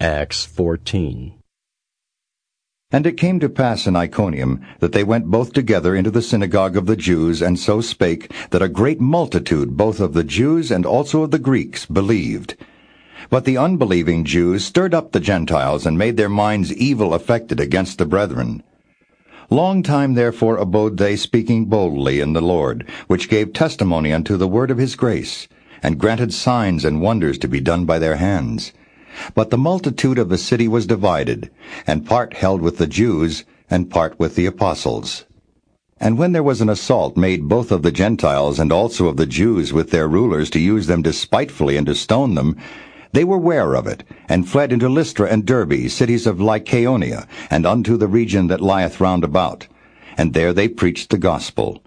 Acts 14. And it came to pass in Iconium that they went both together into the synagogue of the Jews, and so spake, that a great multitude both of the Jews and also of the Greeks believed. But the unbelieving Jews stirred up the Gentiles, and made their minds evil affected against the brethren. Long time therefore abode they speaking boldly in the Lord, which gave testimony unto the word of his grace, and granted signs and wonders to be done by their hands. But the multitude of the city was divided, and part held with the Jews, and part with the apostles. And when there was an assault made both of the Gentiles and also of the Jews with their rulers to use them despitefully and to stone them, they were ware of it, and fled into Lystra and Derbe, cities of Lycaonia, and unto the region that lieth round about. And there they preached the gospel.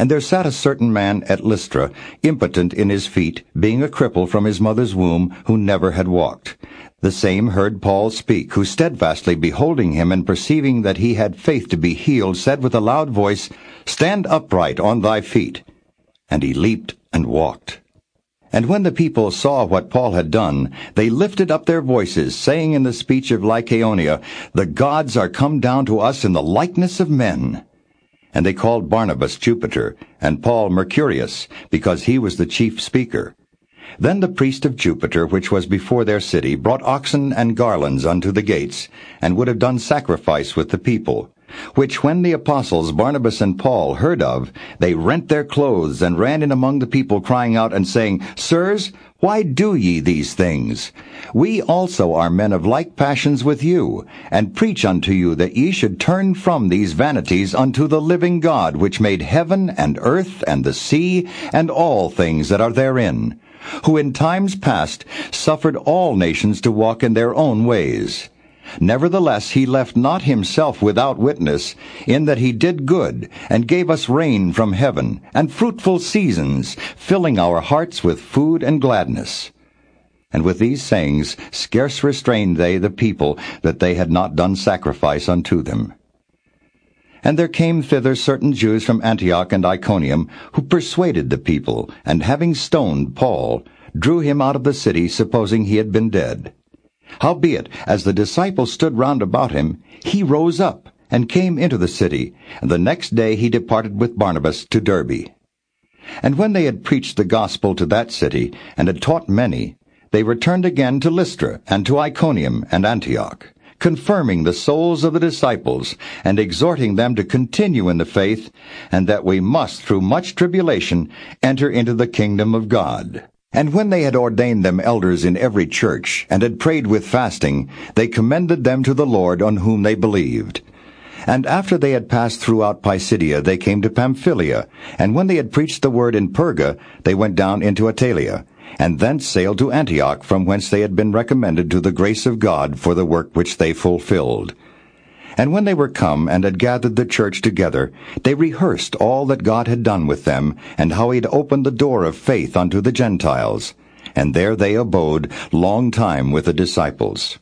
And there sat a certain man at Lystra, impotent in his feet, being a cripple from his mother's womb, who never had walked. The same heard Paul speak, who steadfastly beholding him and perceiving that he had faith to be healed, said with a loud voice, Stand upright on thy feet. And he leaped and walked. And when the people saw what Paul had done, they lifted up their voices, saying in the speech of Lycaonia, The gods are come down to us in the likeness of men. And they called Barnabas Jupiter, and Paul Mercurius, because he was the chief speaker. Then the priest of Jupiter, which was before their city, brought oxen and garlands unto the gates, and would have done sacrifice with the people. Which when the apostles Barnabas and Paul heard of, they rent their clothes, and ran in among the people, crying out and saying, Sirs, why do ye these things? We also are men of like passions with you, and preach unto you that ye should turn from these vanities unto the living God, which made heaven and earth and the sea and all things that are therein, who in times past suffered all nations to walk in their own ways. Nevertheless he left not himself without witness, in that he did good, and gave us rain from heaven, and fruitful seasons, filling our hearts with food and gladness. And with these sayings scarce restrained they the people, that they had not done sacrifice unto them. And there came thither certain Jews from Antioch and Iconium, who persuaded the people, and having stoned Paul, drew him out of the city, supposing he had been dead. Howbeit, as the disciples stood round about him, he rose up, and came into the city, and the next day he departed with Barnabas to Derbe. And when they had preached the gospel to that city, and had taught many, they returned again to Lystra, and to Iconium and Antioch, confirming the souls of the disciples, and exhorting them to continue in the faith, and that we must, through much tribulation, enter into the kingdom of God. And when they had ordained them elders in every church, and had prayed with fasting, they commended them to the Lord on whom they believed. And after they had passed throughout Pisidia, they came to Pamphylia, and when they had preached the word in Perga, they went down into Attalia, and thence sailed to Antioch, from whence they had been recommended to the grace of God for the work which they fulfilled. And when they were come and had gathered the church together, they rehearsed all that God had done with them, and how he had opened the door of faith unto the Gentiles. And there they abode long time with the disciples.